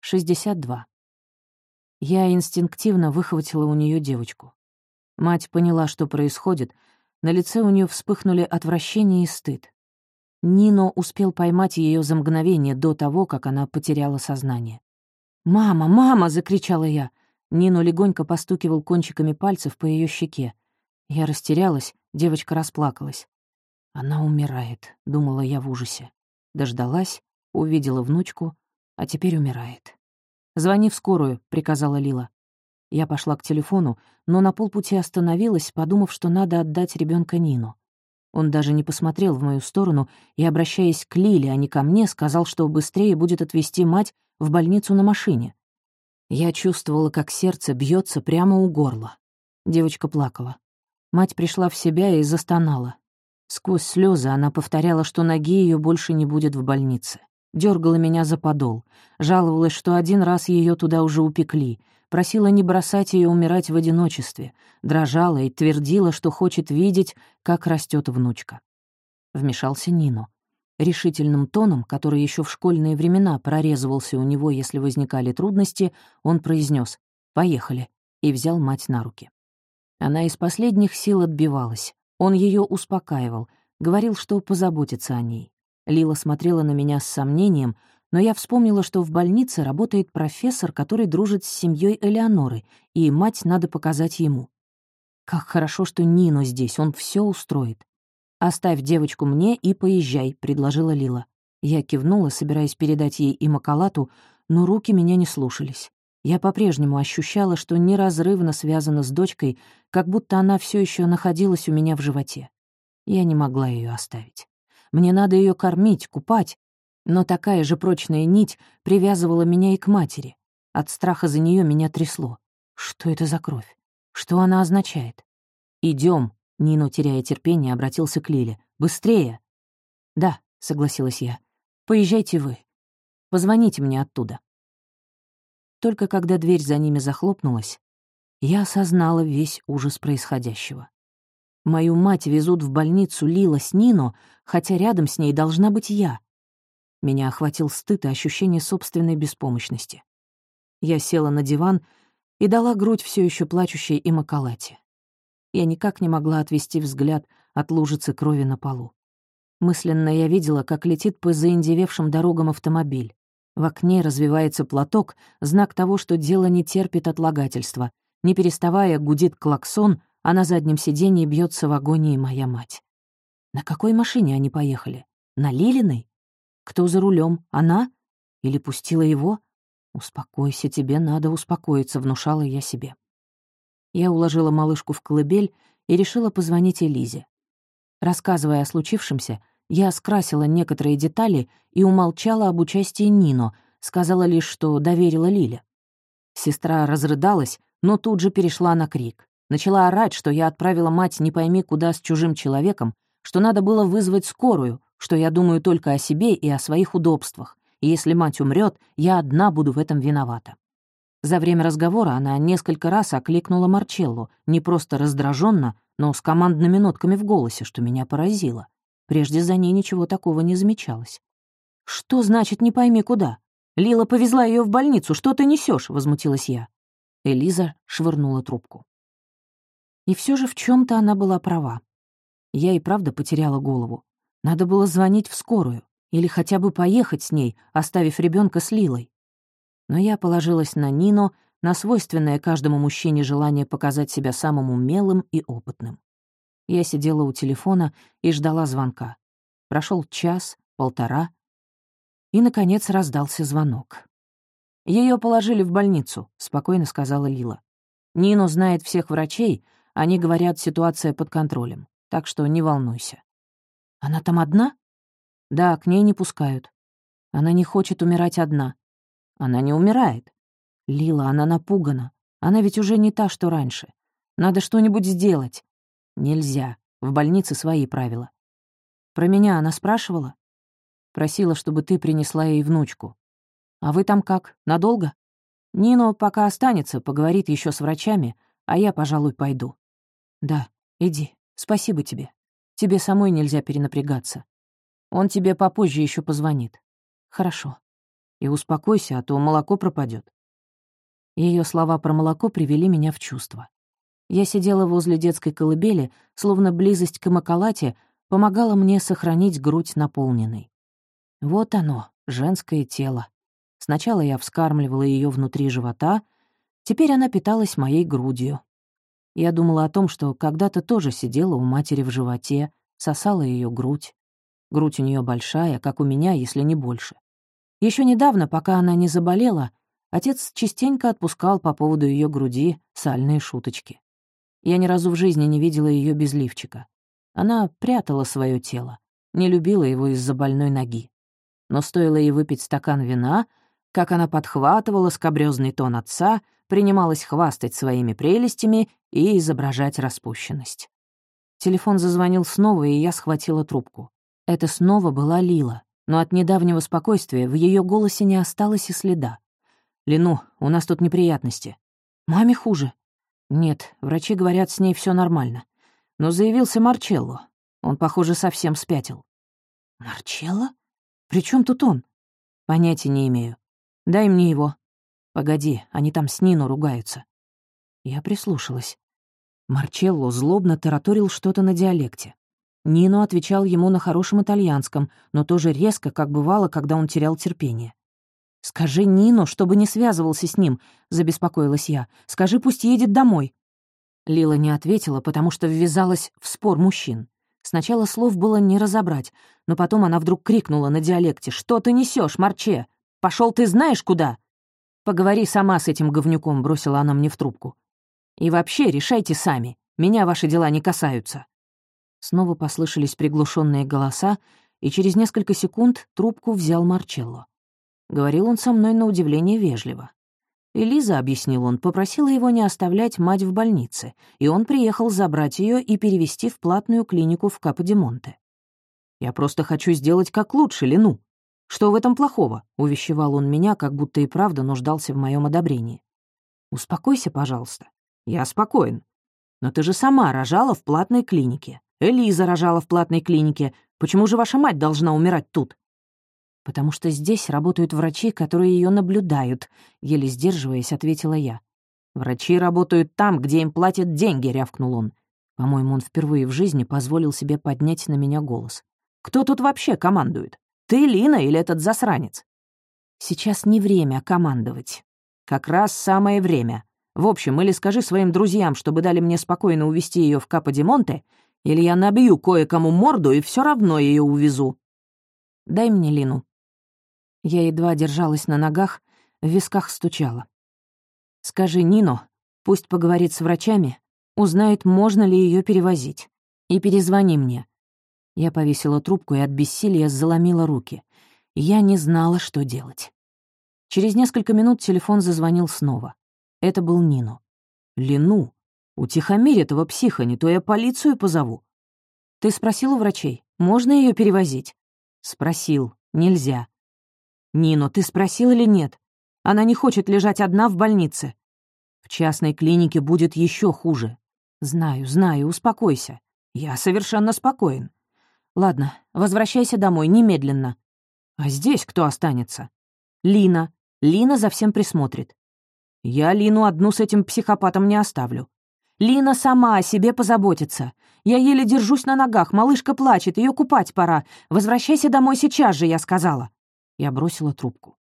62. Я инстинктивно выхватила у нее девочку. Мать поняла, что происходит, на лице у нее вспыхнули отвращение и стыд. Нино успел поймать ее за мгновение до того, как она потеряла сознание. «Мама, мама!» — закричала я. Нино легонько постукивал кончиками пальцев по ее щеке. Я растерялась, девочка расплакалась. «Она умирает», — думала я в ужасе. Дождалась, увидела внучку, а теперь умирает. «Звони в скорую», — приказала Лила. Я пошла к телефону, но на полпути остановилась, подумав, что надо отдать ребенка Нину. Он даже не посмотрел в мою сторону и, обращаясь к Лиле, а не ко мне, сказал, что быстрее будет отвезти мать в больницу на машине. Я чувствовала, как сердце бьется прямо у горла. Девочка плакала. Мать пришла в себя и застонала. Сквозь слезы она повторяла, что ноги ее больше не будет в больнице. Дергала меня за подол, жаловалась, что один раз ее туда уже упекли, просила не бросать ее умирать в одиночестве, дрожала и твердила, что хочет видеть, как растет внучка. Вмешался Нино. Решительным тоном, который еще в школьные времена прорезывался у него, если возникали трудности, он произнес «Поехали» и взял мать на руки. Она из последних сил отбивалась. Он ее успокаивал, говорил, что позаботится о ней. Лила смотрела на меня с сомнением, но я вспомнила, что в больнице работает профессор, который дружит с семьей Элеоноры, и мать надо показать ему. Как хорошо, что Нино здесь, он все устроит. «Оставь девочку мне и поезжай», — предложила Лила. Я кивнула, собираясь передать ей и макалату, но руки меня не слушались. Я по-прежнему ощущала, что неразрывно связана с дочкой, как будто она все еще находилась у меня в животе. Я не могла ее оставить. Мне надо ее кормить, купать. Но такая же прочная нить привязывала меня и к матери. От страха за нее меня трясло. Что это за кровь? Что она означает? Идем, Нино, теряя терпение, обратился к Лиле. «Быстрее!» «Да», — согласилась я. «Поезжайте вы. Позвоните мне оттуда». Только когда дверь за ними захлопнулась, я осознала весь ужас происходящего. Мою мать везут в больницу Лила с Нино, хотя рядом с ней должна быть я. Меня охватил стыд и ощущение собственной беспомощности. Я села на диван и дала грудь все еще плачущей и Макалате. Я никак не могла отвести взгляд от лужицы крови на полу. Мысленно я видела, как летит по заиндевевшим дорогам автомобиль. В окне развивается платок, знак того, что дело не терпит отлагательства. Не переставая, гудит клаксон, а на заднем сиденье бьется в агонии моя мать. На какой машине они поехали? На Лилиной? Кто за рулем? Она? Или пустила его? «Успокойся, тебе надо успокоиться», — внушала я себе. Я уложила малышку в колыбель и решила позвонить Элизе. Рассказывая о случившемся, я скрасила некоторые детали и умолчала об участии Нино, сказала лишь, что доверила Лиле. Сестра разрыдалась, но тут же перешла на крик. Начала орать, что я отправила мать не пойми куда с чужим человеком, что надо было вызвать скорую, что я думаю только о себе и о своих удобствах, и если мать умрет, я одна буду в этом виновата. За время разговора она несколько раз окликнула Марчеллу, не просто раздраженно, но с командными нотками в голосе, что меня поразило. Прежде за ней ничего такого не замечалось. «Что значит «не пойми куда»? Лила повезла ее в больницу, что ты несешь? возмутилась я. Элиза швырнула трубку. И все же в чем то она была права. Я и правда потеряла голову. Надо было звонить в скорую или хотя бы поехать с ней, оставив ребенка с Лилой. Но я положилась на Нино, на свойственное каждому мужчине желание показать себя самым умелым и опытным. Я сидела у телефона и ждала звонка. Прошел час, полтора, и, наконец, раздался звонок. Ее положили в больницу», — спокойно сказала Лила. «Нино знает всех врачей, они говорят, ситуация под контролем, так что не волнуйся. Она там одна? Да, к ней не пускают. Она не хочет умирать одна. Она не умирает. Лила, она напугана. Она ведь уже не та, что раньше. Надо что-нибудь сделать. Нельзя. В больнице свои правила. Про меня она спрашивала? Просила, чтобы ты принесла ей внучку. А вы там как, надолго? Нино пока останется, поговорит еще с врачами, а я, пожалуй, пойду. «Да, иди. Спасибо тебе. Тебе самой нельзя перенапрягаться. Он тебе попозже еще позвонит». «Хорошо». И успокойся, а то молоко пропадет. Ее слова про молоко привели меня в чувство. Я сидела возле детской колыбели, словно близость к Имакалате помогала мне сохранить грудь наполненной. Вот оно, женское тело. Сначала я вскармливала ее внутри живота, теперь она питалась моей грудью. Я думала о том, что когда-то тоже сидела у матери в животе, сосала ее грудь. Грудь у нее большая, как у меня, если не больше. Еще недавно, пока она не заболела, отец частенько отпускал по поводу ее груди сальные шуточки. Я ни разу в жизни не видела ее без лифчика. Она прятала свое тело, не любила его из-за больной ноги. Но стоило ей выпить стакан вина, как она подхватывала скобрёзный тон отца, принималась хвастать своими прелестями и изображать распущенность. Телефон зазвонил снова, и я схватила трубку. Это снова была Лила, но от недавнего спокойствия в ее голосе не осталось и следа. «Лину, у нас тут неприятности». «Маме хуже». «Нет, врачи говорят, с ней все нормально. Но заявился Марчелло. Он, похоже, совсем спятил». «Марчелло? При чем тут он?» «Понятия не имею. Дай мне его». «Погоди, они там с Нино ругаются». Я прислушалась. Марчелло злобно тараторил что-то на диалекте. Нино отвечал ему на хорошем итальянском, но тоже резко, как бывало, когда он терял терпение. «Скажи Нино, чтобы не связывался с ним», — забеспокоилась я. «Скажи, пусть едет домой». Лила не ответила, потому что ввязалась в спор мужчин. Сначала слов было не разобрать, но потом она вдруг крикнула на диалекте. «Что ты несешь, Марче? Пошел ты знаешь куда?» «Поговори сама с этим говнюком», — бросила она мне в трубку. «И вообще решайте сами. Меня ваши дела не касаются». Снова послышались приглушенные голоса, и через несколько секунд трубку взял Марчелло. Говорил он со мной на удивление вежливо. Элиза, объяснил он, попросила его не оставлять мать в больнице, и он приехал забрать ее и перевести в платную клинику в Каподимонте. «Я просто хочу сделать как лучше, Лену. Что в этом плохого?» — увещевал он меня, как будто и правда нуждался в моем одобрении. «Успокойся, пожалуйста. Я спокоен. Но ты же сама рожала в платной клинике. Элиза рожала в платной клинике. Почему же ваша мать должна умирать тут?» «Потому что здесь работают врачи, которые ее наблюдают», — еле сдерживаясь, ответила я. «Врачи работают там, где им платят деньги», — рявкнул он. По-моему, он впервые в жизни позволил себе поднять на меня голос. «Кто тут вообще командует? Ты, Лина, или этот засранец?» «Сейчас не время командовать». «Как раз самое время. В общем, или скажи своим друзьям, чтобы дали мне спокойно увезти ее в Капо-Димонте, или я набью кое-кому морду и все равно ее увезу. Дай мне Лину». Я едва держалась на ногах, в висках стучала. «Скажи Нино, пусть поговорит с врачами, узнает, можно ли ее перевозить. И перезвони мне». Я повесила трубку и от бессилия заломила руки. Я не знала, что делать. Через несколько минут телефон зазвонил снова. Это был Нино. «Лину, утихомирь этого психа, не то я полицию позову». «Ты спросил у врачей, можно ее перевозить?» «Спросил. Нельзя». «Нино, ты спросил или нет? Она не хочет лежать одна в больнице. В частной клинике будет еще хуже. Знаю, знаю, успокойся. Я совершенно спокоен. Ладно, возвращайся домой немедленно. А здесь кто останется? Лина. Лина за всем присмотрит. Я Лину одну с этим психопатом не оставлю. Лина сама о себе позаботится. Я еле держусь на ногах, малышка плачет, ее купать пора. Возвращайся домой сейчас же, я сказала. Я бросила трубку.